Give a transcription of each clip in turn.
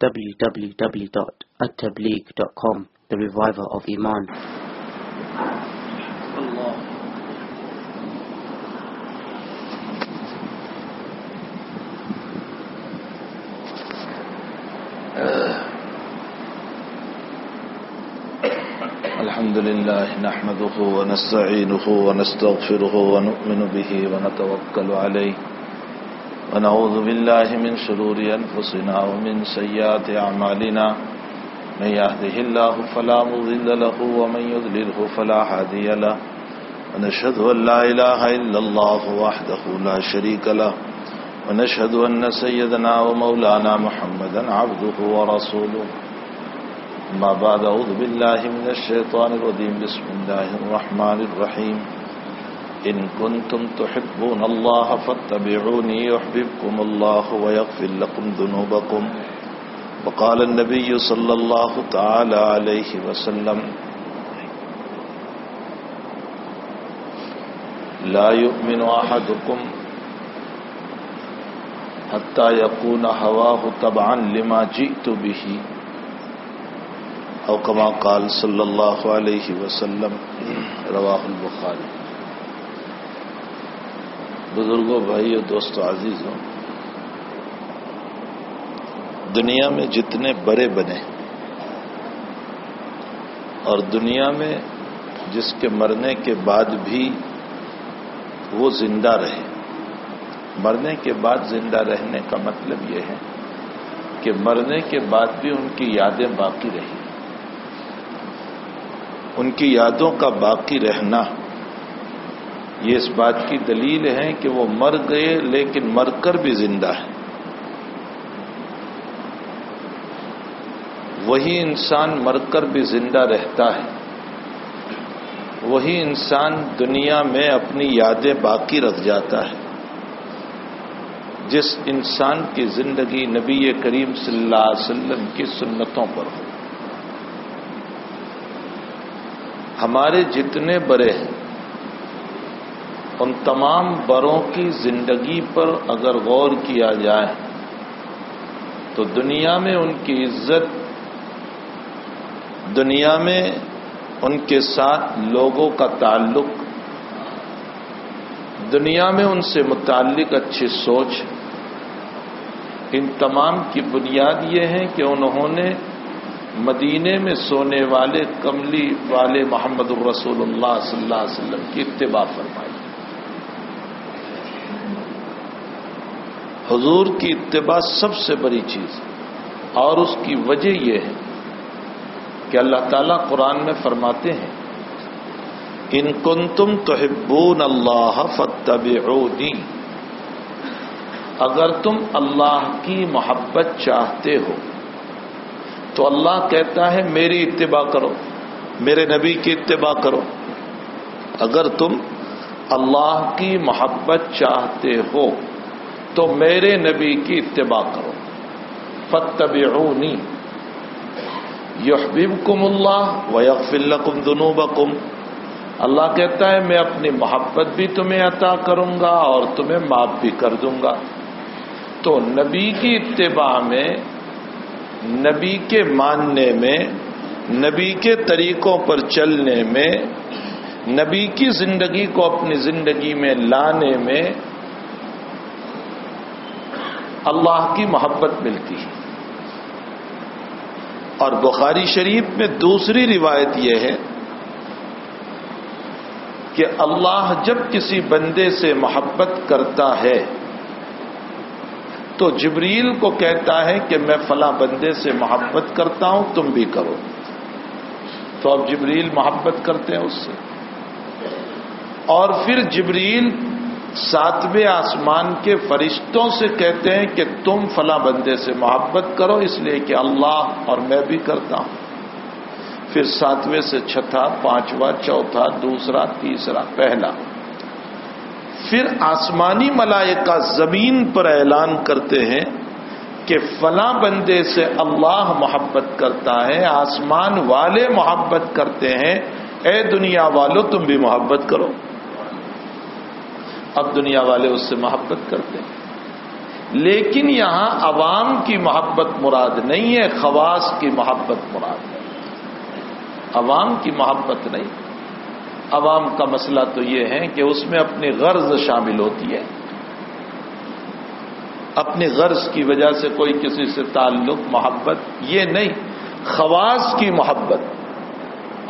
www.attableek.com The Reviver of Iman الحمد لله نحمده ونستعينه ونستغفره ونؤمن به ونتوكل عليه ونعوذ بالله من شرور أنفسنا ومن سيئات أعمالنا من يهده الله فلا مضل له ومن يضلله فلا هادي له. ونشهد أن لا إله إلا الله وحده لا شريك له. ونشهد أن سيدنا ومولانا محمدا عبده ورسوله. ما بعد أعوذ بالله من الشيطان الرجيم بسم الله الرحمن الرحيم إن كنتم تحبون الله فاتبعوني يحببكم الله ويغفر لكم ذنوبكم. وقال النبي صلى الله تعالى عليه وسلم لا يؤمن أحدكم حتى يكون هواه طبعا لما جئت به. أو کما قال صلی اللہ علیہ وسلم رواہ البخاری بزرگوں بھائی اور دوستوں، عزیزوں، دنیا میں جتنے بڑے بنے اور دنیا میں جس کے مرنے کے بعد بھی وہ زندہ رہے۔ مرنے کے بعد زندہ رہنے کا مطلب یہ ہے کہ مرنے کے بعد بھی ان کی یادیں باقی رہی ان کی یادوں کا باقی رہنا یہ اس بات کی دلیل ہے کہ وہ مر گئے لیکن مر کر بھی زندہ ہے۔ وہی انسان مر کر بھی زندہ رہتا ہے۔ وہی انسان دنیا میں اپنی یادیں باقی رکھ جاتا ہے۔ جس انسان کی زندگی نبی کریم صلی اللہ علیہ وسلم کی سنتوں پر ہو۔ ہمارے جتنے بڑے ہیں ان تمام بڑوں کی زندگی پر اگر غور کیا جائے تو دنیا میں ان کی عزت، دنیا میں ان کے ساتھ لوگوں کا تعلق، دنیا میں ان سے متعلق اچھی سوچ، ان تمام کی بنیاد یہ ہے کہ انہوں نے مدینے میں سونے والے، کملی والے محمد الرسول اللہ صلی اللہ علیہ وسلم کی اتباع فرمائی۔ حضور کی اتباع سب سے بڑی چیز اور اس کی وجہ یہ ہے کہ اللہ تعالیٰ قرآن میں فرماتے ہیں، ان کن تم تو اللہ فتبعونی اگر تم اللہ کی محبت چاہتے ہو، تو اللہ کہتا ہے، میری اتباع کرو، میرے نبی کی اتباع کرو۔ اگر تم اللہ کی محبت چاہتے ہو تو میرے نبی کی اتباع کرو۔ فتبعونی یحببکم اللہ ویغفر لکم ذنوبکم اللہ کہتا ہے، میں اپنی محبت بھی تمہیں عطا کروں گا اور تمہیں معاف بھی کر دوں گا۔ تو نبی کی اتباع میں، نبی کے ماننے میں، نبی کے طریقوں پر چلنے میں، نبی کی زندگی کو اپنی زندگی میں لانے میں اللہ کی محبت ملتی ہے۔ اور بخاری شریف میں دوسری روایت یہ ہے کہ اللہ جب کسی بندے سے محبت کرتا ہے تو جبریل کو کہتا ہے کہ میں فلاں بندے سے محبت کرتا ہوں، تم بھی کرو۔ تو اب جبریل محبت کرتے ہیں اس سے۔ اور پھر جبریل ساتویں آسمان کے فرشتوں سے کہتے ہیں کہ تم فلاں بندے سے محبت کرو، اس لیے کہ اللہ اور میں بھی کرتا ہوں۔ پھر ساتویں سے چھٹا، پانچواں، چوتھا، دوسرا، تیسرا، پہلا۔ پھر آسمانی ملائکہ زمین پر اعلان کرتے ہیں کہ فلاں بندے سے اللہ محبت کرتا ہے، آسمان والے محبت کرتے ہیں۔ اے دنیا والو، تم بھی محبت کرو۔ اب دنیا والے اس سے محبت کرتے ہیں۔ لیکن یہاں عوام کی محبت مراد نہیں ہے، خواص کی محبت مراد ہے۔ عوام کی محبت نہیں۔ عوام کا مسئلہ تو یہ ہے کہ اس میں اپنی غرض شامل ہوتی ہے۔ اپنی غرض کی وجہ سے کوئی کسی سے تعلق، محبت، یہ نہیں۔ خواص کی محبت۔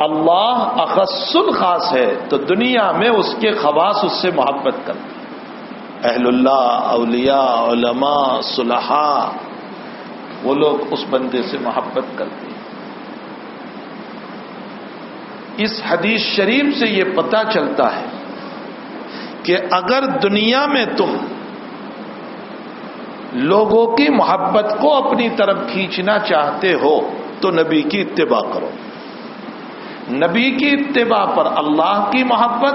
اللہ اخص الخاص ہے تو دنیا میں اس کے خواص اس سے محبت کرتے اہل اللہ، اولیاء، علماء، صلحاء، وہ لوگ اس بندے سے محبت کرتے ہیں۔ اس حدیث شریف سے یہ پتا چلتا ہے کہ اگر دنیا میں تم لوگوں کی محبت کو اپنی طرف کھینچنا چاہتے ہو تو نبی کی اتباع کرو۔ نبی کی اتباع پر اللہ کی محبت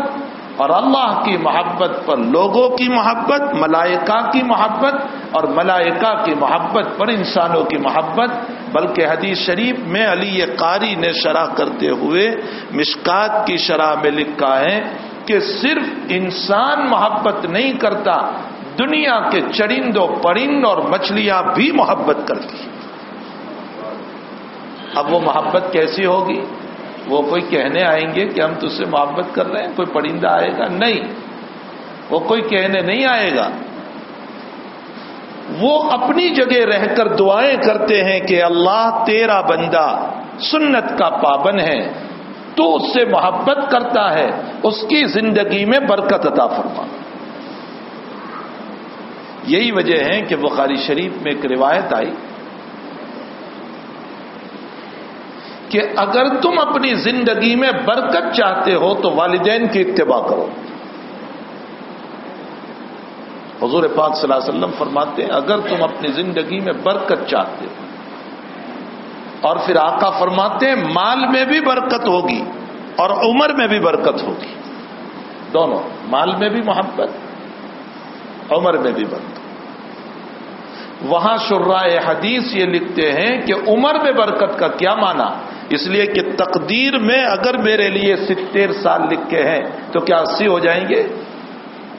اور اللہ کی محبت پر لوگوں کی محبت، ملائکہ کی محبت اور ملائکہ کی محبت پر انسانوں کی محبت، بلکہ حدیث شریف میں علی قاری نے شرح کرتے ہوئے مشکات کی شرح میں لکھا ہے کہ صرف انسان محبت نہیں کرتا، دنیا کے چرند و پرند اور مچھلیاں بھی محبت کرتی۔ اب وہ محبت کیسی ہوگی؟ وہ کوئی کہنے آئیں گے کہ ہم تج سے محبت کر رہے ہیں، کوئی پرندہ آئے گا؟ نہیں۔ وہ کوئی کہنے نہیں آئے گا۔ وہ اپنی جگہ رہ کر دعائیں کرتے ہیں کہ اللہ تیرا بندہ سنت کا پابند ہے، تو اس سے محبت کرتا ہے، اس کی زندگی میں برکت عطا فرما۔ یہی وجہ ہے کہ بخاری شریف میں ایک روایت آئی۔ کہ اگر تم اپنی زندگی میں برکت چاہتے ہو تو والدین کی اتباع کرو۔ حضور پاک صلی اللہ علیہ وسلم فرماتے ہیں، اگر تم اپنی زندگی میں برکت چاہتے ہو، اور پھر آقا فرماتے ہیں، مال میں بھی برکت ہوگی اور عمر میں بھی برکت ہوگی۔ دونوں، مال میں بھی محبت، عمر میں بھی برکت۔ وہاں شرائے حدیث یہ لکھتے ہیں کہ عمر میں برکت کا کیا مانا اس لیے کہ تقدیر میں اگر میرے لیے ستر سال لکھے ہیں تو کیا اسی ہو جائیں گے؟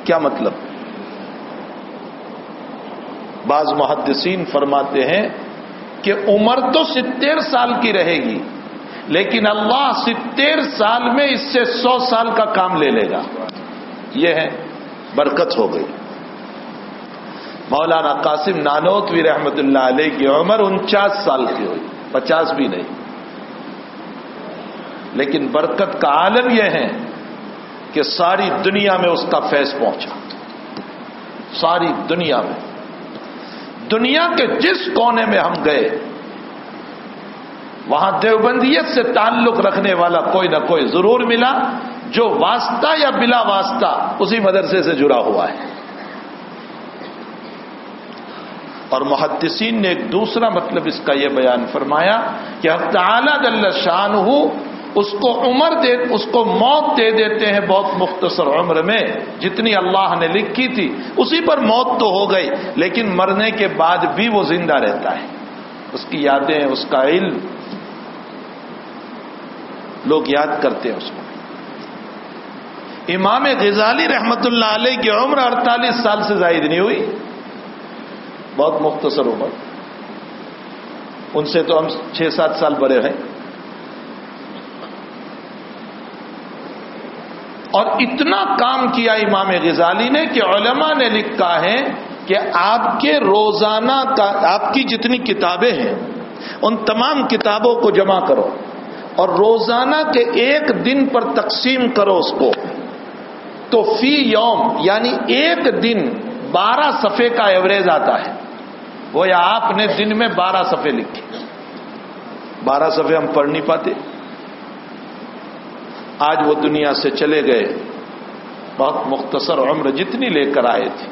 کیا مطلب؟ بعض محدثین فرماتے ہیں کہ عمر تو ستر سال کی رہے گی، لیکن اللہ ستر سال میں اس سے سو سال کا کام لے لے گا۔ یہ ہے، برکت ہو گئی۔ مولانا قاسم نانوتوی رحمت اللہ علیہ کی عمر انچاس سال کی ہوئی، پچاس بھی نہیں۔ لیکن برکت کا عالم یہ ہے کہ ساری دنیا میں اس کا فیض پہنچا۔ ساری دنیا میں۔ دنیا کے جس کونے میں ہم گئے، وہاں دیوبندیت سے تعلق رکھنے والا کوئی نہ کوئی ضرور ملا، جو واسطہ یا بلا واسطہ اسی مدرسے سے جڑا ہوا ہے۔ اور محدثین نے ایک دوسرا مطلب اس کا یہ بیان فرمایا کہ تعالیٰ دل شان ہوں اس کو عمر دے، اس کو موت دے دیتے ہیں بہت مختصر عمر میں، جتنی اللہ نے لکھی تھی، اسی پر موت تو ہو گئی، لیکن مرنے کے بعد بھی وہ زندہ رہتا ہے۔ اس کی یادیں، اس کا علم۔ لوگ یاد کرتے ہیں اس کو۔ امام غزالی رحمت اللہ علیہ کی عمر اڑتالیس سال سے زائد نہیں ہوئی۔ بہت مختصر عمر۔ ان سے تو ہم چھ سات سال بڑے ہیں۔ اور اتنا کام کیا امام غزالی نے کہ علماء نے لکھا ہے کہ آپ کے روزانہ کا آپ کی جتنی کتابیں ہیں، ان تمام کتابوں کو جمع کرو اور روزانہ کے ایک دن پر تقسیم کرو اس کو۔ تو فی یوم یعنی ایک دن بارہ صفحے کا ایوریج آتا ہے۔ وہ یا آپ نے دن میں بارہ صفحے لکھے۔ بارہ صفحے ہم پڑھ نہیں پاتے۔ آج وہ دنیا سے چلے گئے۔ بہت مختصر عمر جتنی لے کر آئے تھے۔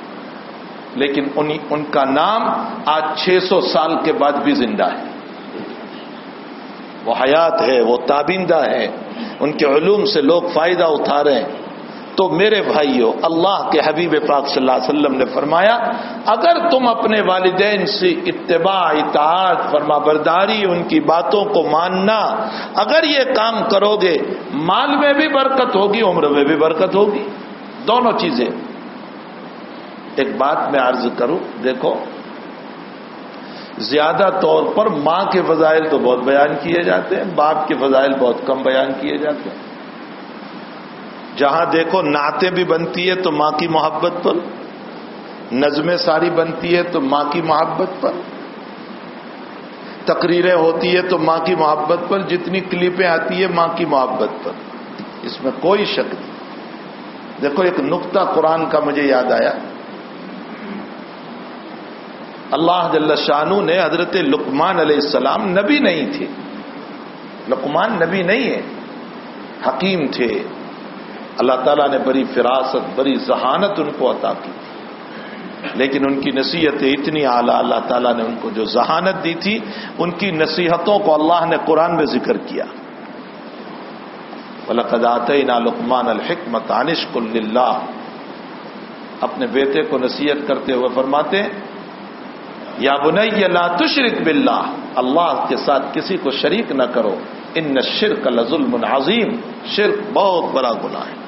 لیکن ان کا نام آج چھ سو سال کے بعد بھی زندہ ہے۔ وہ حیات ہے، وہ تابندہ ہے۔ ان کے علوم سے لوگ فائدہ اٹھا رہے ہیں۔ تو میرے بھائیوں اللہ کے حبیب پاک صلی اللہ علیہ وسلم نے فرمایا، اگر تم اپنے والدین سے اتباع، اطاعت فرما برداری ان کی باتوں کو ماننا، اگر یہ کام کرو گے، مال میں بھی برکت ہوگی، عمر میں بھی برکت ہوگی۔ دونوں چیزیں۔ ایک بات میں عرض کروں، دیکھو، زیادہ طور پر ماں کے فضائل تو بہت بیان کیے جاتے ہیں، باپ کے فضائل بہت کم بیان کیے جاتے ہیں۔ جہاں دیکھو نعتیں بھی بنتی ہے تو ماں کی محبت پر، نظمیں ساری بنتی ہے تو ماں کی محبت پر۔ تقریریں ہوتی ہے تو ماں کی محبت پر، جتنی کلپیں آتی ہے ماں کی محبت پر۔ اس میں کوئی شک نہیں۔ دیکھو ایک نقطہ قرآن کا مجھے یاد آیا۔ اللہ جل شانو نے حضرت لقمان علیہ السلام نبی نہیں تھے۔ لقمان نبی نہیں ہے، حکیم تھے۔ اللہ تعالیٰ نے بڑی فراست، بڑی ذہانت ان کو عطا کی۔ لیکن ان کی نصیحتیں اتنی اعلیٰ اللہ تعالیٰ نے ان کو جو ذہانت دی تھی، ان کی نصیحتوں کو اللہ نے قرآن میں ذکر کیا۔ نا لقمان الحکمت انشک اللہ اپنے بیٹے کو نصیحت کرتے ہوئے فرماتے، یا بنئی لا تشرک باللہ، اللہ کے ساتھ کسی کو شریک نہ کرو، ان شرک لظلم عظیم۔ شرک بہت بڑا گناہ ہے۔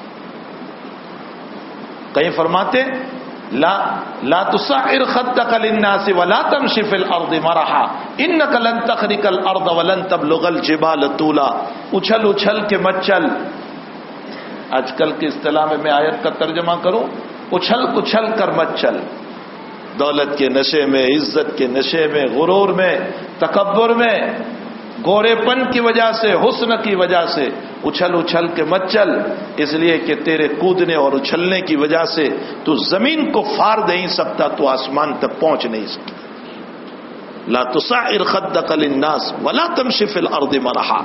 کہیں فرماتے لا لا تصعر خدك للناس ولا تمشي في الارض مرحا انك لن تخرق الارض ولن تبلغ الجبال طولا۔ اچھل اچھل کے مت چل آج کل کی اصطلاح میں میں آیت کا ترجمہ کروں، اچھل اچھل کر مت چل دولت کے نشے میں، عزت کے نشے میں، غرور میں، تکبر میں، گورے پن کی وجہ سے، حسن کی وجہ سے اچھل اچھل کے مت چل، اس لیے کہ تیرے کودنے اور اچھلنے کی وجہ سے تو زمین کو فار نہیں سکتا، تو آسمان تک پہنچ نہیں سکتا۔ لا تصعر خدك للناس ولا تمشي في الارض مرحا۔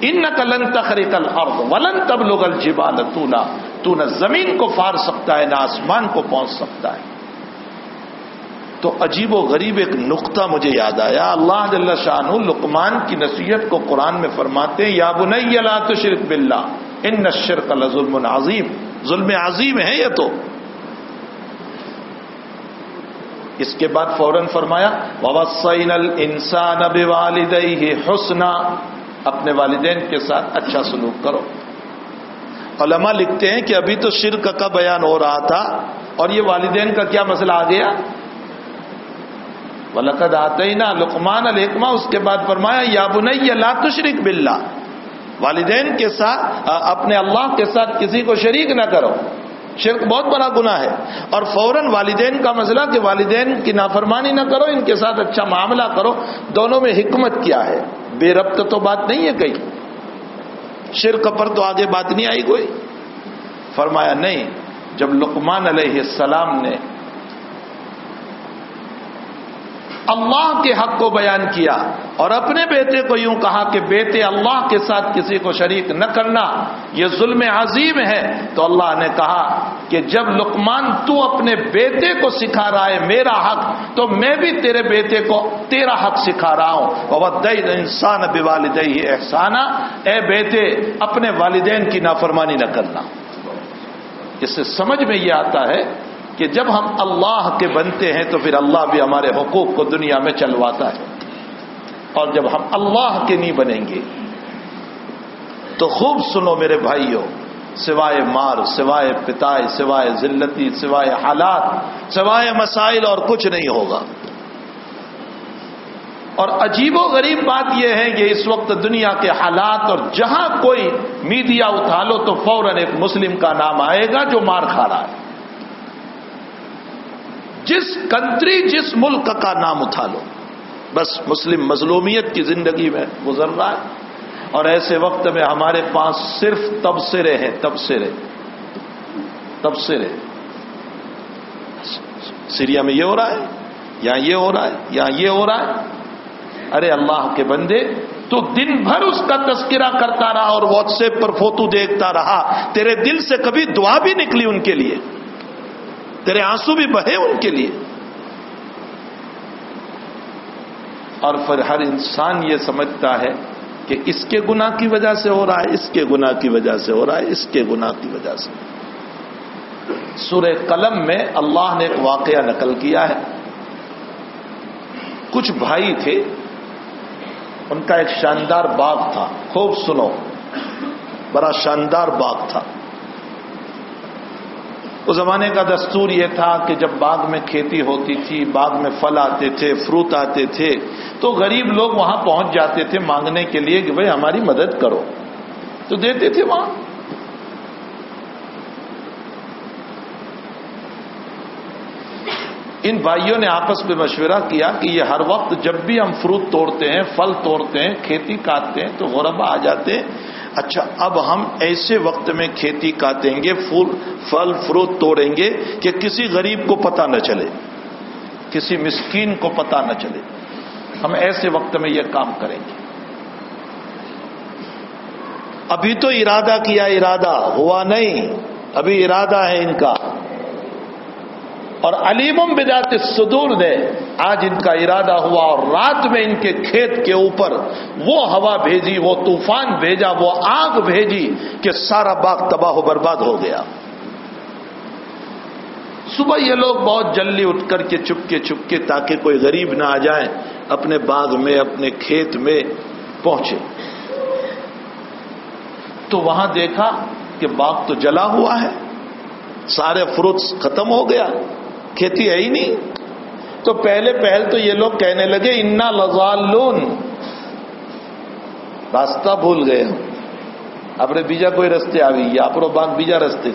انك لن تخرق الارض ولن تبلغ الجبال طولا۔ تو نہ زمین کو فار سکتا ہے، نہ آسمان کو پہنچ سکتا ہے۔ تو عجیب و غریب ایک نقطہ مجھے یاد آیا۔ اللہ جل شاہ لقمان کی نصیحت کو قرآن میں فرماتے یا بنئی لا تشرک باللہ، ان نشر کا ظلم عظیم۔ ظلم عظیم ہے یہ تو۔ اس کے بعد فوراً فرمایا وسین السان اب والد حسنا۔ اپنے والدین کے ساتھ اچھا سلوک کرو۔ علماء لکھتے ہیں کہ ابھی تو شرک کا بیان ہو رہا تھا اور یہ والدین کا کیا مسئلہ آ گیا؟ ولقد آتے لقمان الحکمہ اس کے بعد فرمایا، یا بنئی لا تشرک باللہ والدین کے ساتھ اپنے اللہ کے ساتھ کسی کو شریک نہ کرو۔ شرک بہت بڑا گناہ ہے۔ اور فوراً والدین کا مسئلہ کہ والدین کی نافرمانی نہ کرو، ان کے ساتھ اچھا معاملہ کرو، دونوں میں حکمت کیا ہے؟ بے ربط تو بات نہیں ہے کہیں۔ شرک پر تو آگے بات نہیں آئی کوئی۔ فرمایا، نہیں، جب لقمان علیہ السلام نے اللہ کے حق کو بیان کیا اور اپنے بیٹے کو یوں کہا کہ بیٹے، اللہ کے ساتھ کسی کو شریک نہ کرنا، یہ ظلم عظیم ہے۔ تو اللہ نے کہا کہ جب لقمان تو اپنے بیٹے کو سکھا رہا ہے میرا حق، تو میں بھی تیرے بیٹے کو تیرا حق سکھا رہا ہوں۔ وہ انسان بے والدئی احسانہ اے بیٹے، اپنے والدین کی نافرمانی نہ کرنا۔ اس سے سمجھ میں یہ آتا ہے کہ جب ہم اللہ کے بنتے ہیں تو پھر اللہ بھی ہمارے حقوق کو دنیا میں چلواتا ہے۔ اور جب ہم اللہ کے نہیں بنیں گے، تو خوب سنو میرے بھائیوں سوائے مار، سوائے پتائے سوائے ذلتی، سوائے حالات، سوائے مسائل اور کچھ نہیں ہوگا۔ اور عجیب و غریب بات یہ ہے کہ اس وقت دنیا کے حالات اور جہاں کوئی میڈیا اٹھا لو تو فوراً ایک مسلم کا نام آئے گا جو مار کھا رہا ہے۔ جس کنٹری جس ملک کا نام اٹھا لو بس مسلم مظلومیت کی زندگی میں گزر رہا ہے اور ایسے وقت میں ہمارے پاس صرف تبصرے ہیں، تبصرے تبصرے۔ سیریا میں یہ ہو رہا ہے یا یہ ہو رہا ہے یا یہ ہو رہا ہے۔ ارے اللہ کے بندے، تو دن بھر اس کا تذکرہ کرتا رہا اور واٹس ایپ پر فوٹو دیکھتا رہا۔ تیرے دل سے کبھی دعا بھی نکلی ان کے لیے۔ تیرے آنسو بھی بہے ان کے لیے۔ اور پھر ہر انسان یہ سمجھتا ہے کہ اس کے گنا کی وجہ سے ہو رہا ہے، اس کے گنا کی وجہ سے ہو رہا ہے، اس کے گنا کی وجہ سے۔ سورہ قلم میں اللہ نے ایک واقعہ نقل کیا ہے۔ کچھ بھائی تھے، ان کا ایک شاندار باغ تھا۔ خوب سنو، بڑا شاندار باغ تھا۔ اس زمانے کا دستور یہ تھا کہ جب باغ میں کھیتی ہوتی تھی، باغ میں پھل آتے تھے فروٹ آتے تھے، تو غریب لوگ وہاں پہنچ جاتے تھے مانگنے کے لیے کہ بھائی ہماری مدد کرو۔ تو دیتے تھے وہاں۔ ان بھائیوں نے آپس میں مشورہ کیا کہ یہ ہر وقت جب بھی ہم فروٹ توڑتے ہیں، پھل توڑتے ہیں، کھیتی کاٹتے ہیں تو غربا آ جاتے ہیں۔ اچھا اب ہم ایسے وقت میں کھیتی کاٹیں گے پھل، فروٹ توڑیں گے کہ کسی غریب کو پتہ نہ چلے، کسی مسکین کو پتہ نہ چلے۔ ہم ایسے وقت میں یہ کام کریں گے۔ ابھی تو ارادہ کیا، ارادہ ہوا نہیں، ابھی ارادہ ہے ان کا۔ اور علیمم بجات صدور نے آج ان کا ارادہ ہوا اور رات میں ان کے کھیت کے اوپر وہ ہوا بھیجی، وہ طوفان بھیجا، وہ آگ بھیجی کہ سارا باغ تباہ و برباد ہو گیا۔ صبح یہ لوگ بہت جلدی اٹھ کر کے چپکے چپکے تاکہ کوئی غریب نہ آ جائے، اپنے باغ میں، اپنے کھیت میں پہنچے۔ تو وہاں دیکھا کہ باغ تو جلا ہوا ہے، سارے فروٹس ختم ہو گیا۔ کھیتی ہے ہی نہیں۔ تو پہلے پہل تو یہ لوگ کہنے لگے، انا لزالون راستہ بھول گئے اپنے بیجا کوئی رستے آ گئی آپ باغ بیجا رستے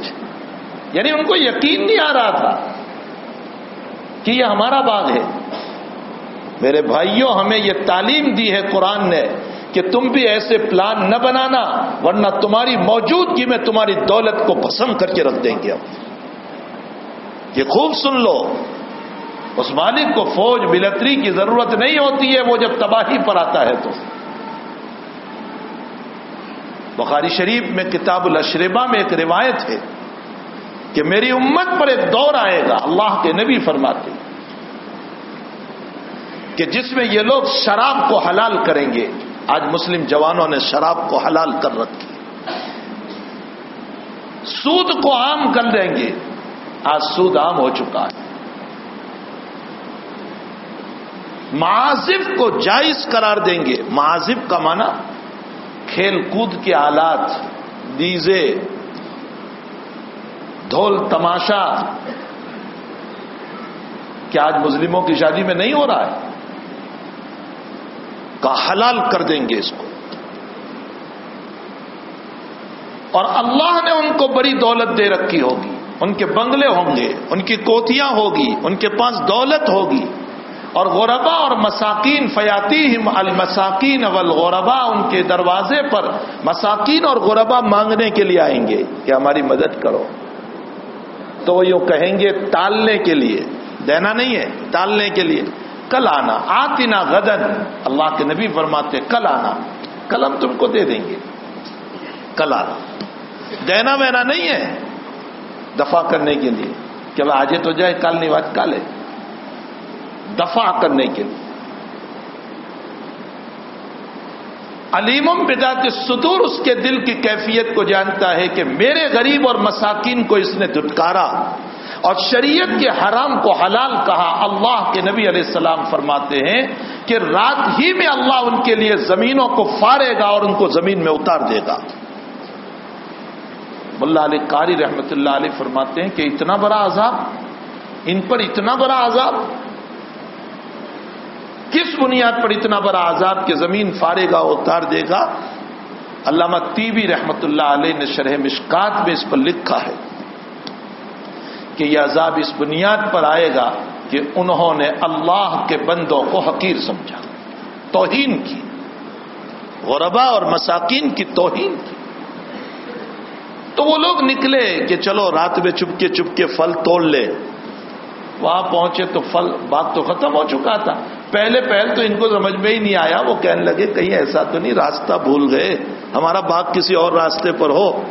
یعنی ان کو یقین نہیں آ رہا تھا کہ یہ ہمارا باغ ہے۔ میرے بھائیوں، ہمیں یہ تعلیم دی ہے قرآن نے کہ تم بھی ایسے پلان نہ بنانا، ورنہ تمہاری موجودگی میں تمہاری دولت کو پسند کر کے رکھ دیں گے ہم۔ یہ خوب سن لو۔ اس مالک کو فوج ملٹری کی ضرورت نہیں ہوتی ہے، وہ جب تباہی پر آتا ہے تو۔ بخاری شریف میں کتاب الشریبہ میں ایک روایت ہے کہ میری امت پر ایک دور آئے گا، اللہ کے نبی فرماتے کہ جس میں یہ لوگ شراب کو حلال کریں گے۔ آج مسلم جوانوں نے شراب کو حلال کر رکھی۔ سود کو عام کر دیں گے۔ آج سود عام ہو چکا ہے۔ معازف کو جائز قرار دیں گے۔ معازف کا معنی کھیل کود کے آلات، دیزے، ڈھول، تماشا۔ کیا آج مسلموں کی شادی میں نہیں ہو رہا ہے؟ کا حلال کر دیں گے اس کو۔ اور اللہ نے ان کو بڑی دولت دے رکھی ہوگی۔ ان کے بنگلے ہوں گے، ان کی کوتیاں ہوگی، ان کے پاس دولت ہوگی۔ اور غوربا اور مساکین فیاتی المساکین والغربا ان کے دروازے پر مساکین اور غربا مانگنے کے لیے آئیں گے کہ ہماری مدد کرو۔ تو وہ یوں کہیں گے، ٹالنے کے لیے۔ دینا نہیں ہے، ٹالنے کے لیے۔ کل آنا آتی نا غدن۔ اللہ کے نبی فرماتے کل آنا کل ہم تم کو دے دیں گے۔ کل آنا دینا مینا نہیں ہے۔ دفاع کرنے کے لیے کہ وہ آج تو جائے، کل نہیں بات، کل ہے۔ دفاع کرنے کے لیے۔ علیمم بدا کے اس کے دل کی کیفیت کو جانتا ہے کہ میرے غریب اور مساکین کو اس نے دھٹکارا اور شریعت کے حرام کو حلال کہا۔ اللہ کے نبی علیہ السلام فرماتے ہیں کہ رات ہی میں اللہ ان کے لیے زمینوں کو فارے گا اور ان کو زمین میں اتار دے گا۔ ملا علی قاری رحمت اللہ علیہ فرماتے ہیں کہ اتنا بڑا عذاب، ان پر اتنا بڑا عذاب۔ کس بنیاد پر اتنا بڑا عذاب کہ زمین فارے گا اتار دے گا؟ علامہ تیبی رحمت اللہ علیہ نے شرح مشکات میں اس پر لکھا ہے کہ یہ عذاب اس بنیاد پر آئے گا کہ انہوں نے اللہ کے بندوں کو حقیر سمجھا، توہین کی غربا اور مساکین کی توہین کی۔ تو وہ لوگ نکلے کہ چلو رات میں چپکے چپکے پھل توڑ لے۔ وہاں پہنچے تو پھل، بات تو ختم ہو چکا تھا۔ پہلے پہل تو ان کو سمجھ میں ہی نہیں آیا، وہ کہنے لگے، کہیں ایسا تو نہیں، راستہ بھول گئے۔ ہمارا باغ کسی اور راستے پر ہو۔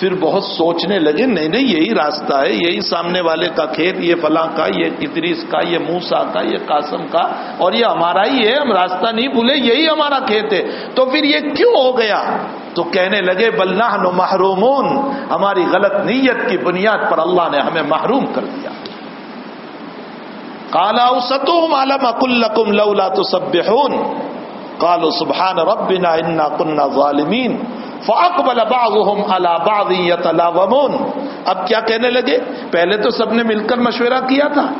پھر بہت سوچنے لگے، نہیں نہیں، یہی راستہ ہے، یہی سامنے والے کا کھیت، یہ فلاں کا، یہ کتریس کا، یہ موسا کا، یہ قاسم کا، اور یہ ہمارا ہی ہے، ہم راستہ نہیں بھولے، یہی ہمارا کھیت ہے۔ تو پھر یہ کیوں ہو گیا؟ تو کہنے لگے بلّہ نو محرومون۔ ہماری غلط نیت کی بنیاد پر اللہ نے ہمیں محروم کر دیا۔ کالا ستم عالم اکلکم لولا تو سب کالو سبحان ربنا انا کنہ ظالمین فاقبل بعضهم على بعض يتلاومون۔ اب کیا کہنے لگے؟ پہلے تو سب نے مل کر مشورہ کیا تھا۔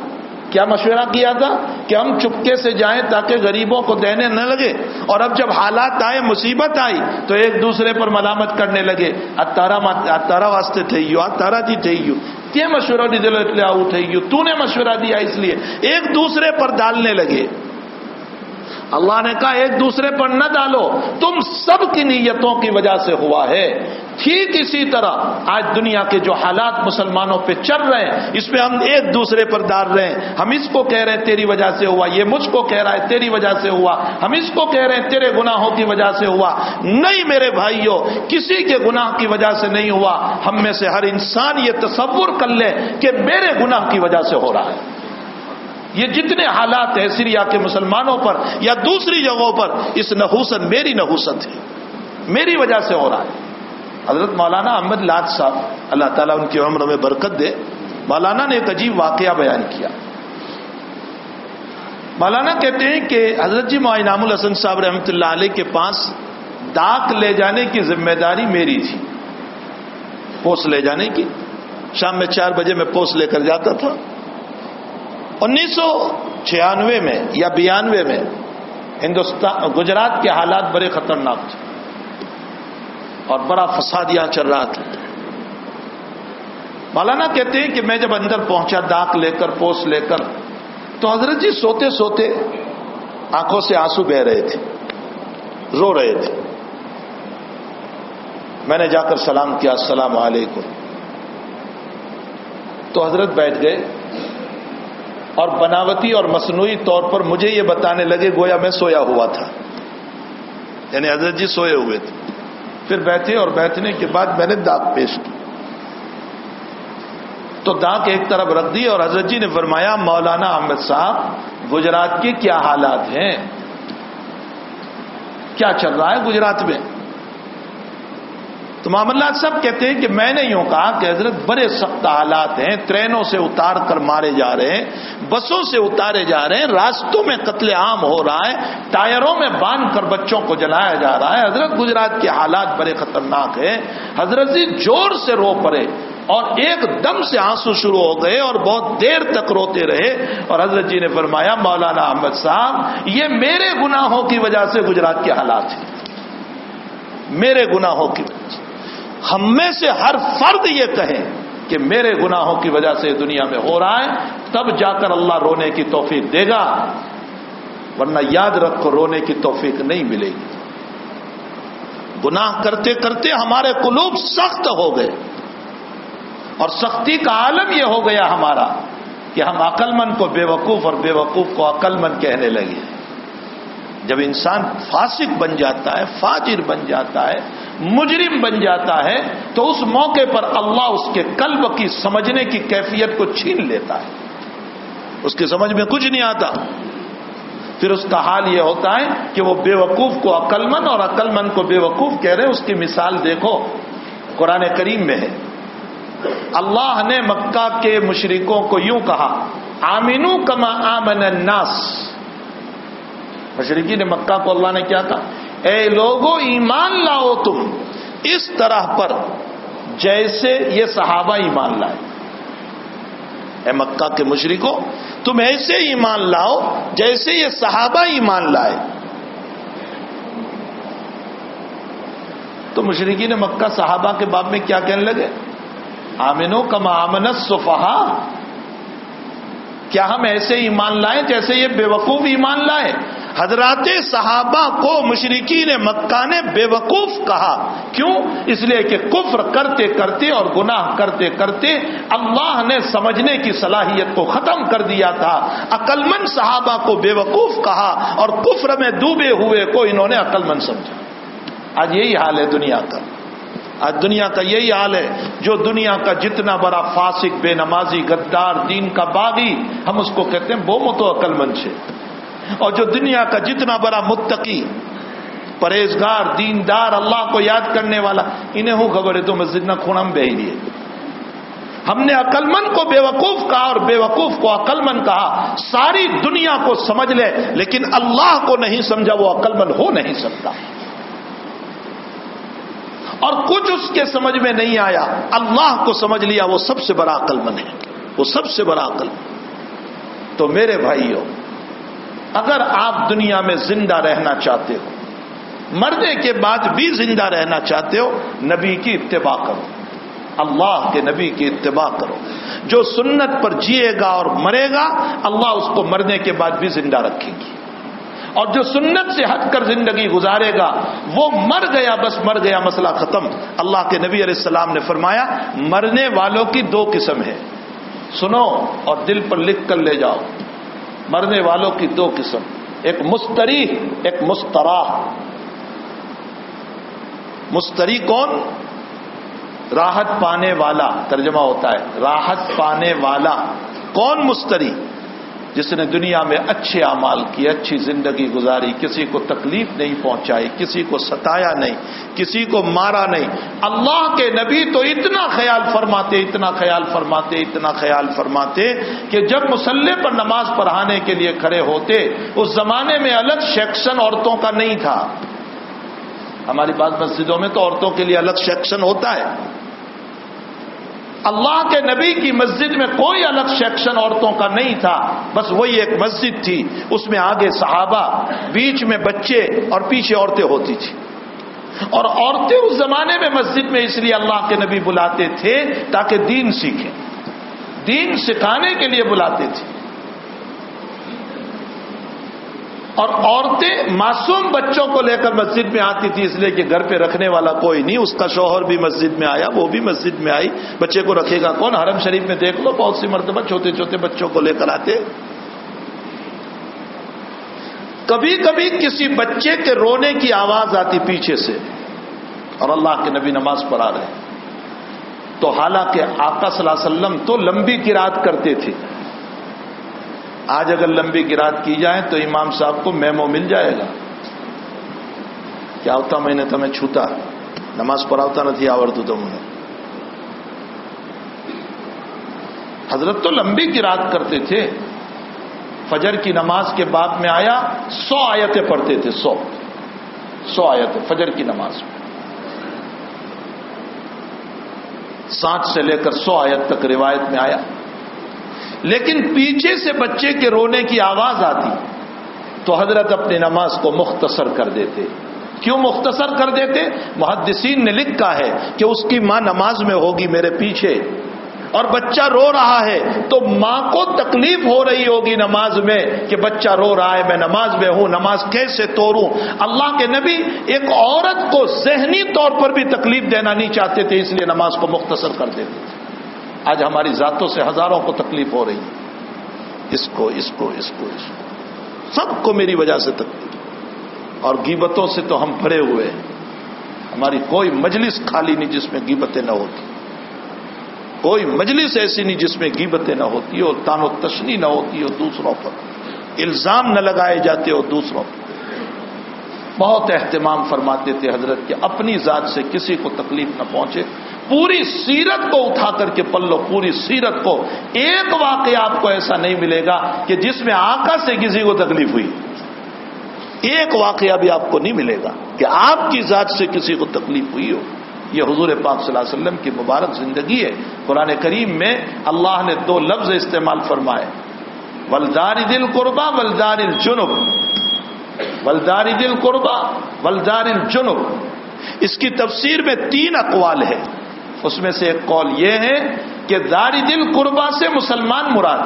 کیا مشورہ کیا تھا کہ ہم چپکے سے جائیں تاکہ غریبوں کو دینے نہ لگے؟ اور اب جب حالات آئے، مصیبت آئی، تو ایک دوسرے پر ملامت کرنے لگے۔ اتارا اتارا واسطے تھے یو، اتارا جی تھے یو۔ یہ مشورہ دی تو نے مشورہ دیا اس لیے۔ ایک دوسرے پر ڈالنے لگے۔ اللہ نے کہا ایک دوسرے پر نہ ڈالو، تم سب کی نیتوں کی وجہ سے ہوا ہے۔ ٹھیک اسی طرح آج دنیا کے جو حالات مسلمانوں پہ چل رہے ہیں، اس میں ہم ایک دوسرے پر ڈال رہے ہیں۔ ہم اس کو کہہ رہے ہیں، تیری وجہ سے ہوا۔ یہ مجھ کو کہہ رہا ہے، تیری وجہ سے ہوا۔ ہم اس کو کہہ رہے ہیں، تیرے گناہوں کی وجہ سے ہوا۔ نہیں میرے بھائیوں کسی کے گناہ کی وجہ سے نہیں ہوا۔ ہم میں سے ہر انسان یہ تصور کر لے کہ میرے گناہ کی وجہ سے ہو رہا ہے۔ یہ جتنے حالات ہیں سریا کے مسلمانوں پر یا دوسری جگہوں پر، اس نحوست میری نحوست ہے۔ میری وجہ سے ہو رہا ہے۔ حضرت مولانا احمد لاد صاحب، اللہ تعالیٰ ان کی عمر میں برکت دے۔ مولانا نے ایک عجیب واقعہ بیان کیا۔ مولانا کہتے ہیں کہ حضرت جی معینام الحسن صاحب رحمۃ اللہ علیہ کے پاس داغ لے جانے کی ذمہ داری میری تھی۔ پوس لے جانے کی۔ شام میں چار بجے میں پوس لے کر جاتا تھا۔ انیس سو چھیانوے میں یا بیانوے میں ہندوستان گجرات کے حالات بڑے خطرناک تھے اور بڑا فساد یہاں چل رہا تھا۔ مولانا کہتے ہیں کہ میں جب اندر پہنچا داک لے کر، پوس لے کر، تو حضرت جی سوتے سوتے آنکھوں سے آنسو بہ رہے تھے، رو رہے تھے۔ میں نے جا کر سلام کیا، السلام علیکم۔ تو حضرت بیٹھ گئے۔ اور بناوٹی اور مصنوعی طور پر مجھے یہ بتانے لگے، گویا میں سویا ہوا تھا۔ یعنی حضرت جی سوئے ہوئے تھے۔ پھر بیٹھے اور بیٹھنے کے بعد میں نے داغ پیش کی۔ تو داغ ایک طرف رکھ دی اور حضرت جی نے فرمایا، مولانا احمد صاحب، گجرات کے کیا حالات ہیں؟ کیا چل رہا ہے گجرات میں؟ تو اللہ صاحب کہتے ہیں کہ میں نے یوں کہا کہ حضرت بڑے سخت حالات ہیں، ٹرینوں سے اتار کر مارے جا رہے ہیں، بسوں سے اتارے جا رہے ہیں، راستوں میں قتل عام ہو رہا ہے، ٹائروں میں باندھ کر بچوں کو جلایا جا رہا ہے۔ حضرت گجرات کے حالات بڑے خطرناک ہیں۔ حضرت جی زور سے رو پڑے اور ایک دم سے آنسو شروع ہو گئے اور بہت دیر تک روتے رہے۔ اور حضرت جی نے فرمایا، مولانا احمد صاحب، یہ میرے گناہوں کی وجہ سے گجرات کے حالات ہیں۔ میرے گناہوں کی وجہ سے۔ ہم میں سے ہر فرد یہ کہے کہ میرے گناہوں کی وجہ سے دنیا میں ہو رہا ہے، تب جا کر اللہ رونے کی توفیق دے گا، ورنہ یاد رکھو رونے کی توفیق نہیں ملے گی۔ گناہ کرتے کرتے ہمارے قلوب سخت ہو گئے۔ اور سختی کا عالم یہ ہو گیا ہمارا کہ ہم عقل مند کو بے وقوف اور بے وقوف کو عقل مند کہنے لگے۔ جب انسان فاسق بن جاتا ہے، فاجر بن جاتا ہے، مجرم بن جاتا ہے، تو اس موقع پر اللہ اس کے قلب کی سمجھنے کی کیفیت کو چھین لیتا ہے۔ اس کی سمجھ میں کچھ نہیں آتا۔ پھر اس کا حال یہ ہوتا ہے کہ وہ بے وقوف کو عقل مند اور عقل مند کو بے وقوف کہہ رہے اس کی مثال دیکھو، قرآن کریم میں ہے۔ اللہ نے مکہ کے مشرکوں کو یوں کہا آمینو کما آمن الناس۔ مشرقی نے مکہ کو اللہ نے کیا کہا اے لوگو، ایمان لاؤ تم۔ اس طرح پر جیسے یہ صحابہ ایمان لائے۔ اے مکہ کے مشرکوں تم ایسے ایمان لاؤ جیسے یہ صحابہ ایمان لائے۔ تو مشرقی نے مکہ صحابہ کے باب میں کیا کہنے لگے؟ آمنو کم آمنت صفحا کیا ہم ایسے ایمان لائیں جیسے یہ بے وقوف ایمان لائے؟ حضرات صحابہ کو مشرقین مکہ نے بے وقوف کہا۔ کیوں؟ اس لیے کہ کفر کرتے کرتے اور گناہ کرتے کرتے اللہ نے سمجھنے کی صلاحیت کو ختم کر دیا تھا۔ عقلمند صحابہ کو بے وقوف کہا اور کفر میں ڈوبے ہوئے کو انہوں نے عقلمند سمجھا۔ آج یہی حال ہے دنیا کا۔ آج دنیا کا یہی حال ہے جو دنیا کا جتنا بڑا فاسق، بے نمازی، غدار، دین کا باغی، ہم اس کو کہتے ہیں بو متو عقل مند سے۔ اور جو دنیا کا جتنا بڑا متقی، پرہیزگار، دیندار، اللہ کو یاد کرنے والا، انہیں ہوں خبر ہے تو مسجد نہ خونم بہ لیے۔ ہم نے عقل مند کو بے وقوف کہا اور بے وقوف کو عقل مند کہا۔ ساری دنیا کو سمجھ لے، لیکن اللہ کو نہیں سمجھا، وہ عقل مند ہو نہیں سکتا۔ اور کچھ اس کے سمجھ میں نہیں آیا، اللہ کو سمجھ لیا، وہ سب سے بڑا عقل مند ہے۔ وہ سب سے بڑا عقل تو میرے بھائیوں اگر آپ دنیا میں زندہ رہنا چاہتے ہو، مرنے کے بعد بھی زندہ رہنا چاہتے ہو، نبی کی اتباع کرو۔ اللہ کے نبی کی اتباع کرو۔ جو سنت پر جیے گا اور مرے گا، اللہ اس کو مرنے کے بعد بھی زندہ رکھے گی۔ اور جو سنت سے ہٹ کر زندگی گزارے گا، وہ مر گیا، بس مر گیا، مسئلہ ختم۔ اللہ کے نبی علیہ السلام نے فرمایا، مرنے والوں کی دو قسم ہے سنو اور دل پر لکھ کر لے جاؤ۔ مرنے والوں کی دو قسم، ایک مستری، ایک مستراح مستری کون؟ راحت پانے والا، ترجمہ ہوتا ہے، راحت پانے والا۔ کون مستری؟ جس نے دنیا میں اچھے اعمال کیے، اچھی زندگی گزاری، کسی کو تکلیف نہیں پہنچائی، کسی کو ستایا نہیں، کسی کو مارا نہیں۔ اللہ کے نبی تو اتنا خیال فرماتے، اتنا خیال فرماتے، اتنا خیال فرماتے کہ جب مسلح پر نماز پڑھانے کے لیے کھڑے ہوتے، اس زمانے میں الگ سیکشن عورتوں کا نہیں تھا۔ ہماری بات مسجدوں میں تو عورتوں کے لیے الگ سیکشن ہوتا ہے۔ اللہ کے نبی کی مسجد میں کوئی الگ سیکشن عورتوں کا نہیں تھا، بس وہی ایک مسجد تھی۔ اس میں آگے صحابہ، بیچ میں بچے اور پیچھے عورتیں ہوتی تھیں۔ اور عورتیں اس زمانے میں مسجد میں اس لیے اللہ کے نبی بلاتے تھے تاکہ دین سیکھیں۔ دین سکھانے کے لیے بلاتے تھے۔ اور عورتیں معصوم بچوں کو لے کر مسجد میں آتی تھی، اس لیے کہ گھر پہ رکھنے والا کوئی نہیں، اس کا شوہر بھی مسجد میں آیا، وہ بھی مسجد میں آئی۔ بچے کو رکھے گا کون؟ حرم شریف میں دیکھ لو، بہت سی مرتبہ چھوٹے چھوٹے بچوں کو لے کر آتے۔ کبھی کبھی کسی بچے کے رونے کی آواز آتی پیچھے سے اور اللہ کے نبی نماز پڑھا رہے۔ تو حالانکہ آقا صلی اللہ علیہ وسلم تو لمبی کراط کرتے تھے۔ آج اگر لمبی گراط کی جائے تو امام صاحب کو میمو مل جائے گا۔ کیا ہوتا میں نے تمہیں چھوتا نماز پڑھاتا نہ تھی آورت تم نے۔ حضرت تو لمبی گراط کرتے تھے۔ فجر کی نماز کے بعد میں آیا، سو آیتیں پڑھتے تھے، سو۔ سو آیتیں، فجر کی نماز۔ میں سات سے لے کر سو آیت تک روایت میں آیا۔ لیکن پیچھے سے بچے کے رونے کی آواز آتی تو حضرت اپنی نماز کو مختصر کر دیتے کیوں مختصر کر دیتے؟ محدثین نے لکھا ہے کہ اس کی ماں نماز میں ہوگی میرے پیچھے اور بچہ رو رہا ہے تو ماں کو تکلیف ہو رہی ہوگی نماز میں کہ بچہ رو رہا ہے، میں نماز میں ہوں، نماز کیسے توڑوں؟ اللہ کے نبی ایک عورت کو ذہنی طور پر بھی تکلیف دینا نہیں چاہتے تھے، اس لیے نماز کو مختصر کر دیتے تھے۔ آج ہماری ذاتوں سے ہزاروں کو تکلیف ہو رہی ہے۔ اس کو اس کو اس کو اس کو۔ سب کو میری وجہ سے تکلیف۔ اور گیبتوں سے تو ہم بھرے ہوئے ہیں۔ ہماری کوئی مجلس خالی نہیں جس میں گیبتیں نہ ہوتی۔ کوئی مجلس ایسی نہیں جس میں گیبتیں نہ ہوتی اور تان و تشنی نہ ہوتی ہو دوسروں پر الزام نہ لگائے جاتے ہو دوسروں پر۔ بہت اہتمام فرماتے تھے حضرت کہ اپنی ذات سے کسی کو تکلیف نہ پہنچے۔ پوری سیرت کو اٹھا کر کے پلو پوری سیرت کو۔ ایک واقعہ آپ کو ایسا نہیں ملے گا کہ جس میں آقا سے کسی کو تکلیف ہوئی۔ ایک واقعہ بھی آپ کو نہیں ملے گا کہ آپ کی ذات سے کسی کو تکلیف ہوئی ہو۔ یہ حضور پاک صلی اللہ علیہ وسلم کی مبارک زندگی ہے۔ قرآن کریم میں اللہ نے دو لفظ استعمال فرمائے۔ ولدار دل قربا ولدار الجنب۔ ولدار دل قربا ولدار الجنب۔ اس کی تفسیر میں تین اقوال ہے اس میں سے ایک قول یہ ہے کہ دار دل قربا سے مسلمان مراد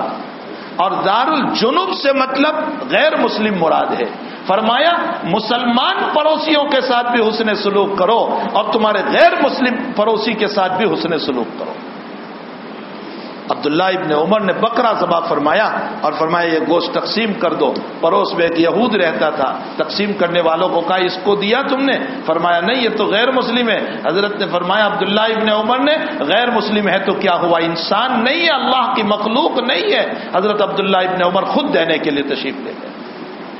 اور دار الجنوب سے مطلب غیر مسلم مراد ہے۔ فرمایا، مسلمان پڑوسیوں کے ساتھ بھی حسن سلوک کرو اور تمہارے غیر مسلم پڑوسی کے ساتھ بھی حسن سلوک کرو۔ عبداللہ ابن عمر نے بکرا زبا فرمایا اور فرمایا یہ گوشت تقسیم کر دو۔ پڑوس میں ایک یہود رہتا تھا، تقسیم کرنے والوں کو کہا، اس کو دیا تم نے؟ فرمایا، نہیں، یہ تو غیر مسلم ہے۔ حضرت نے فرمایا، عبداللہ ابن عمر نے، غیر مسلم ہے تو کیا ہوا؟ انسان نہیں ہے، اللہ کی مخلوق نہیں ہے۔ حضرت عبداللہ ابن عمر خود دینے کے لیے تشریف لے گئے۔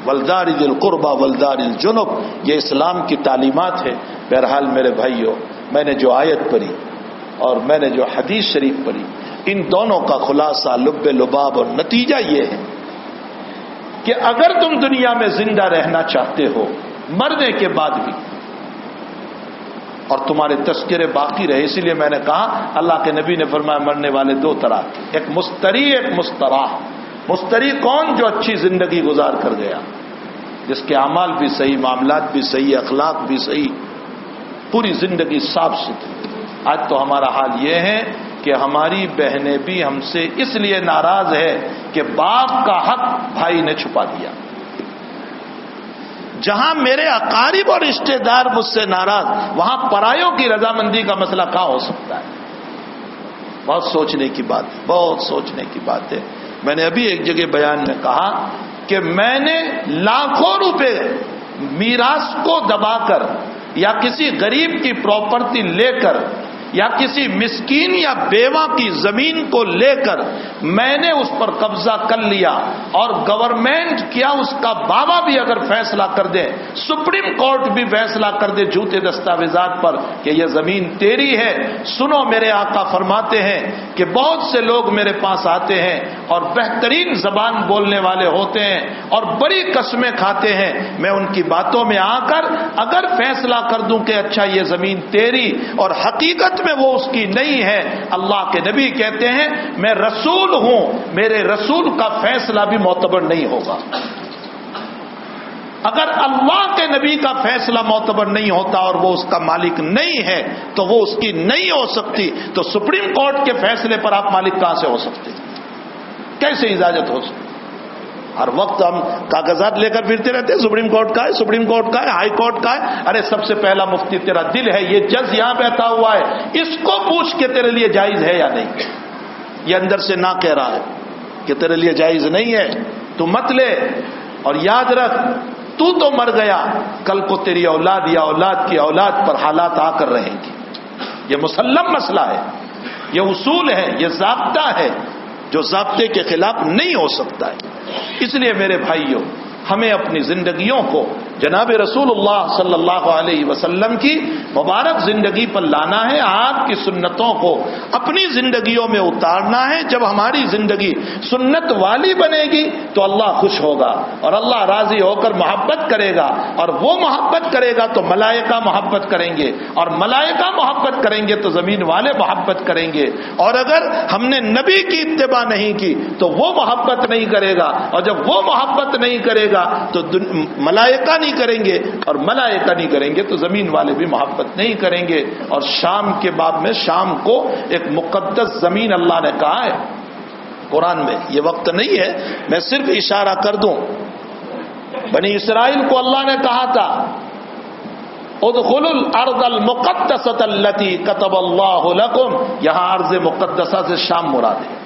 ولدار القربہ ولدار الجنوب یہ اسلام کی تعلیمات ہے بہرحال میرے بھائیوں میں نے جو آیت پڑھی اور میں نے جو حدیث شریف پڑھی ان دونوں کا خلاصہ لب لباب اور نتیجہ یہ ہے کہ اگر تم دنیا میں زندہ رہنا چاہتے ہو، مرنے کے بعد بھی، اور تمہارے تذکرے باقی رہے، اسی لیے میں نے کہا، اللہ کے نبی نے فرمایا، مرنے والے دو طرح ایک مستری، ایک مستراح۔ مستری کون جو اچھی زندگی گزار کر گیا؟ جس کے اعمال بھی صحیح، معاملات بھی صحیح، اخلاق بھی صحیح، پوری زندگی صاف ستھری آج تو ہمارا حال یہ ہے کہ ہماری بہنیں بھی ہم سے اس لیے ناراض ہے کہ باپ کا حق بھائی نے چھپا دیا۔ جہاں میرے اقارب اور رشتے دار مجھ سے ناراض، وہاں پرایوں کی رضامندی کا مسئلہ کہاں ہو سکتا ہے؟ بہت سوچنے کی بات ہے بہت سوچنے کی بات ہے۔ میں نے ابھی ایک جگہ بیان میں کہا کہ میں نے لاکھوں روپے میراث کو دبا کر یا کسی غریب کی پراپرٹی لے کر یا کسی مسکین یا بیوہ کی زمین کو لے کر میں نے اس پر قبضہ کر لیا اور گورنمنٹ کیا اس کا بابا بھی اگر فیصلہ کر دے، سپریم کورٹ بھی فیصلہ کر دے جھوٹے دستاویزات پر کہ یہ زمین تیری ہے۔ سنو میرے آقا فرماتے ہیں کہ بہت سے لوگ میرے پاس آتے ہیں اور بہترین زبان بولنے والے ہوتے ہیں اور بڑی قسمیں کھاتے ہیں۔ میں ان کی باتوں میں آ کر اگر فیصلہ کر دوں کہ اچھا یہ زمین تیری اور حقیقت میں وہ اس کی نہیں ہے۔ اللہ کے نبی کہتے ہیں، میں رسول ہوں، میرے رسول کا فیصلہ بھی معتبر نہیں ہوگا۔ اگر اللہ کے نبی کا فیصلہ معتبر نہیں ہوتا اور وہ اس کا مالک نہیں ہے، تو وہ اس کی نہیں ہو سکتی۔ تو سپریم کورٹ کے فیصلے پر آپ مالک کہاں سے ہو سکتے؟ کیسے اجازت ہو سکتی؟ ہر وقت ہم کاغذات لے کر پھرتے رہتے ہیں، سپریم کورٹ کا ہے، سپریم کورٹ کا ہے، ہائی کورٹ کا ہے۔ ارے، سب سے پہلا مفتی تیرا دل ہے، یہ جج یہاں بیٹھا ہوا ہے۔ اس کو پوچھ کے تیرے لیے جائز ہے یا نہیں؟ یہ اندر سے نہ کہہ رہا ہے کہ تیرے لیے جائز نہیں ہے۔ تو مت لے۔ اور یاد رکھ، تو تو مر گیا، کل کو تیری اولاد یا اولاد کی اولاد پر حالات آ کر رہیں گی یہ مسلم مسئلہ ہے، یہ اصول ہے، یہ ضابطہ ہے جو ضابطے کے خلاف نہیں ہو سکتا ہے۔ اس لیے میرے بھائیوں ہمیں اپنی زندگیوں کو جناب رسول اللہ صلی اللہ علیہ وسلم کی مبارک زندگی پر لانا ہے، آپ کی سنتوں کو اپنی زندگیوں میں اتارنا ہے۔ جب ہماری زندگی سنت والی بنے گی تو اللہ خوش ہوگا اور اللہ راضی ہو کر محبت کرے گا اور وہ محبت کرے گا تو ملائکہ محبت کریں گے اور ملائکہ محبت کریں گے تو زمین والے محبت کریں گے۔ اور اگر ہم نے نبی کی اتباع نہیں کی تو وہ محبت نہیں کرے گا اور جب وہ محبت نہیں کرے گا تو ملائکہ نہیں کریں گے اور ملائکہ نہیں کریں گے تو زمین والے بھی محبت نہیں کریں گے اور شام کے بعد میں شام کو ایک مقدس زمین اللہ نے کہا ہے۔ قرآن میں یہ وقت نہیں ہے، میں صرف اشارہ کر دوں۔ بنی اسرائیل کو اللہ نے کہا تھا ادخل الارض المقدسۃ التي كتب الله لكم، یہاں ارض مقدسہ سے شام مراد ہے۔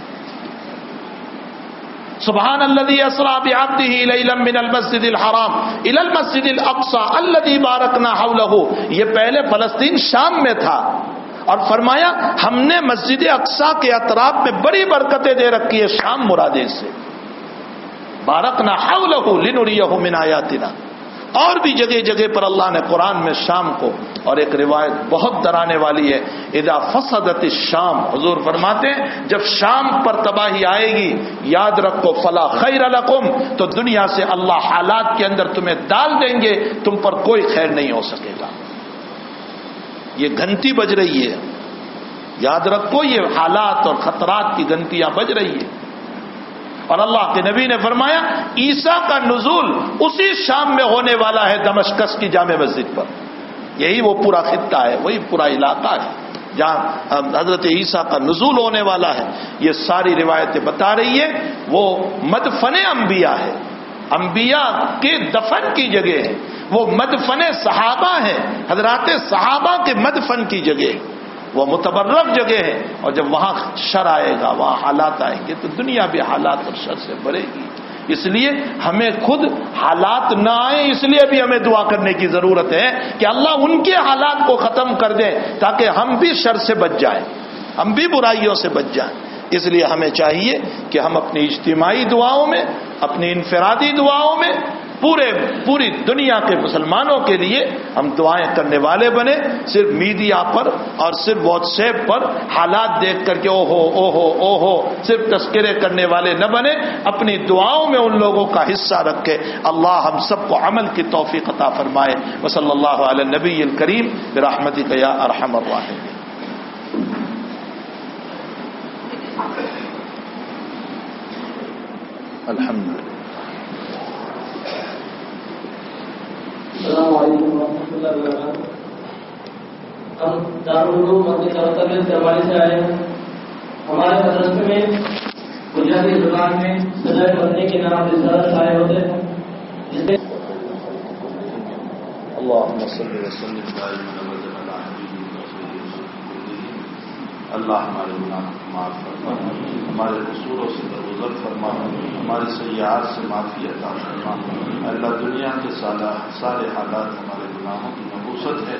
سبحان الذي اسرا بعبده ليلا من المسجد الحرام الى المسجد الاقصى الذي باركنا حوله. یہ پہلے فلسطین شام میں تھا. اور فرمایا، ہم نے مسجد اقصا کے اطراف میں بڑی برکتیں دے رکھی ہے شام مرادے سے. بارکنا حوله لنريه من آیاتنا. اور بھی جگہ جگہ پر اللہ نے قرآن میں شام کو اور ایک روایت بہت ڈرانے والی ہے ادا فسدت شام حضور فرماتے ہیں، جب شام پر تباہی آئے گی، یاد رکھو، فلا خیر القم تو دنیا سے اللہ حالات کے اندر تمہیں ڈال دیں گے، تم پر کوئی خیر نہیں ہو سکے گا۔ یہ گھنٹی بج رہی ہے۔ یاد رکھو، یہ حالات اور خطرات کی گھنٹیاں بج رہی ہے اور اللہ کے نبی نے فرمایا عیسا کا نزول اسی شام میں ہونے والا ہے دمشکس کی جامع مسجد پر۔ یہی وہ پورا خطہ ہے، وہی پورا علاقہ ہے جہاں حضرت عیسیٰ کا نزول ہونے والا ہے۔ یہ ساری روایتیں بتا رہی ہے وہ مدفن انبیاء ہے۔ انبیاء کے دفن کی جگہ ہے۔ وہ مدفن صحابہ ہے حضرات صحابہ کے مدفن کی جگہ۔ ہے وہ متبرک جگہ ہے اور جب وہاں شر آئے گا، وہاں حالات آئیں گے تو دنیا بھی حالات اور شر سے بڑھے گی۔ اس لیے ہمیں خود حالات نہ آئے اس لیے بھی ہمیں دعا کرنے کی ضرورت ہے کہ اللہ ان کے حالات کو ختم کر دیں تاکہ ہم بھی شر سے بچ جائیں، ہم بھی برائیوں سے بچ جائیں۔ اس لیے ہمیں چاہیے کہ ہم اپنی اجتماعی دعاؤں میں، اپنی انفرادی دعاؤں میں پورے پوری دنیا کے مسلمانوں کے لیے ہم دعائیں کرنے والے بنے، صرف میڈیا پر اور صرف واٹس ایپ پر حالات دیکھ کر کے او ہو او ہو او ہو صرف تذکرے کرنے والے نہ بنے، اپنی دعاؤں میں ان لوگوں کا حصہ رکھے۔ اللہ ہم سب کو عمل کی توفیق عطا فرمائے۔ وصلی اللہ علیہ نبی الکریم۔ رحمتی قیا ارحم الراحمین۔ الحمد للہ السلام علیکم ورحمۃ اللہ وبرکاتہ۔ ہم دارالعلوم مسجد چوتر سروالی سے آئے ہیں۔ ہمارے مدرسے میں بنیادی زبان میں سجائے بننے کے نام رسالت شائع ہوتے ہیں۔ جس میں اللهم صل وسلم دائما ابدا على حبيبك وسيدنا رسول الله اللہ ہمارے گناہ کو معاف فرما ہمارے قصوروں سے درگزر فرما ہمارے سیاحت سے معافی عطا فرما۔ اللہ دنیا کے سارا سارے حالات ہمارے گناہوں کی نبوست ہے۔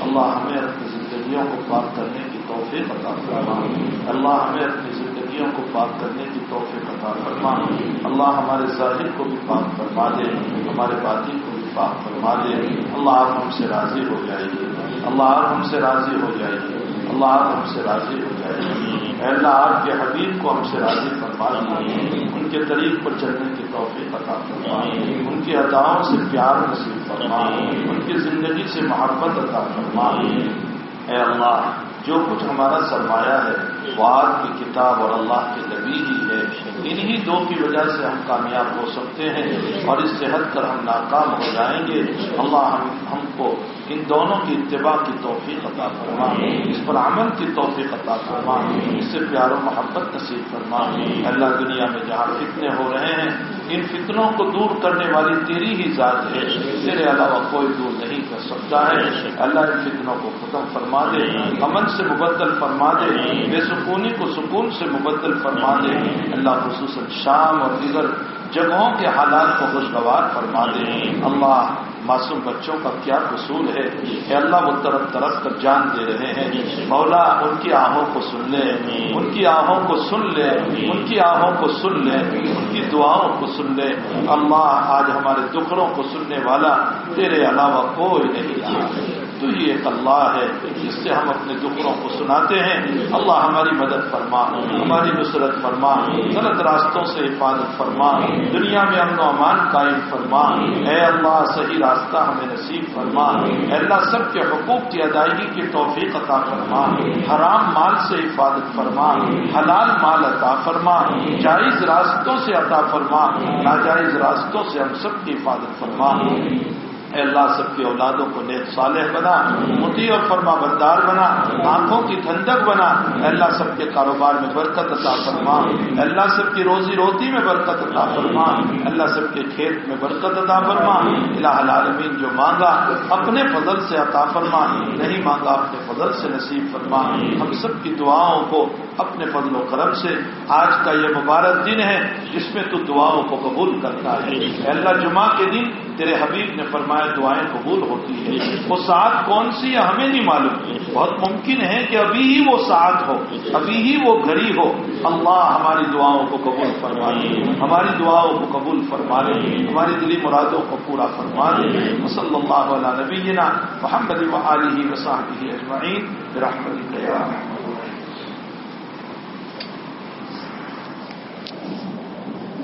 اللہ ہمیں اپنی زندگیوں کو پاک کرنے کی توفیق عطا فرما۔ اللہ ہمیں اپنی زندگیوں کو پاک کرنے کی توفیق عطا فرما۔ اللہ ہمارے ظاہر کو بھی پاک فرما دے، ہمارے باطن کو بھی پاک فرما دے۔ اللہ آپ ہم سے راضی ہو جائے گی اللہ آپ ہم سے راضی ہو جائے گی اللہ آپ ہم سے راضی ہو جائے اے اللہ آپ کے حبیب کو ہم سے راضی فرما ان کے طریق پر چلنے کی توفیق عطا فرما۔ ان کی اداؤں سے پیار نصیب فرما۔ ان کی زندگی سے محبت عطا فرما۔ اے اللہ، جو کچھ ہمارا سرمایہ ہے، وہ آپ کی کتاب اور اللہ کے نبی ہی ہے۔ انہی دو کی وجہ سے ہم کامیاب ہو سکتے ہیں اور اس سے ہٹ کر ہم ناکام ہو جائیں گے۔ اللہ ہم ہم کو ان دونوں کی اتباع کی توفیق عطا فرما۔ اس پر عمل کی توفیق عطا فرما۔ اس سے پیار و محبت نصیب فرما۔ اللہ دنیا میں جہاں فتنے ہو رہے ہیں، ان فتنوں کو دور کرنے والی تیری ہی ذات ہے۔ تیرے علاوہ کوئی دور نہیں کر سکتا ہے۔ اللہ ان فتنوں کو ختم فرما دے۔ امن سے مبدل فرما دے۔ بے سکونی کو سکون سے مبدل فرما دے۔ اللہ خصوصاً شام اور دیگر جگہوں کے حالات کو خوشگوار فرما دے۔ اللہ معصوم بچوں کا کیا قصول ہے؟ کہ اللہ وہ طرف طرف کر جان دے رہے ہیں۔ مولا ان کی آہوں کو سن لے۔ ان کی آہوں کو سن لے۔ ان کی آہوں کو سن لے۔ ان کی دعاؤں کو سن لے۔ اللہ آج ہمارے دکھڑوں کو سننے والا تیرے علاوہ کوئی نہیں۔ تو ہی ایک اللہ ہے جس سے ہم اپنے دکھڑوں کو سناتے ہیں۔ اللہ ہماری مدد فرما، ہماری نصرت فرما، غلط راستوں سے حفاظت فرما، دنیا میں امن و امان قائم فرما۔ اے اللہ، صحیح راستہ ہمیں نصیب فرما۔ اے اللہ، سب کے حقوق کی ادائیگی کی توفیق عطا فرما۔ حرام مال سے حفاظت فرما، حلال مال عطا فرما۔ جائز راستوں سے عطا فرما، ناجائز راستوں سے ہم سب کی حفاظت فرما۔ اے اللہ سب کی اولادوں کو نیک صالح بنا، متی اور فرما بردار بنا، آنکھوں کی ٹھنڈک بنا۔ اے اللہ سب کے کاروبار میں برکت عطا فرما۔ اے اللہ سب کی روزی روٹی میں برکت عطا فرما۔ اے اللہ سب کے کھیت میں برکت عطا فرما۔ الہ العالمین جو مانگا، اپنے فضل سے عطا فرما۔ نہیں مانگا، اپنے فضل سے نصیب فرما۔ ہم سب کی دعاؤں کو اپنے فضل و کرم سے۔ آج کا یہ مبارک دن ہے جس میں تو دعاؤں کو قبول کرتا ہے۔ اے اللہ جمعہ کے دن تیرے حبیب نے فرمایا دعائیں قبول ہوتی ہے وہ ساتھ کون سی ہے ہمیں نہیں معلوم. بہت ممکن ہے کہ ابھی ہی وہ ساتھ ہو، ابھی ہی وہ گھڑی ہو. اللہ ہماری دعاؤں کو قبول فرما دے، ہماری دعاؤں کو قبول فرما دے، ہماری دلی مرادوں کو پورا فرما دے. صلی اللہ علیہ نبینا محمد و علیہ وسلم اجمعین رحمت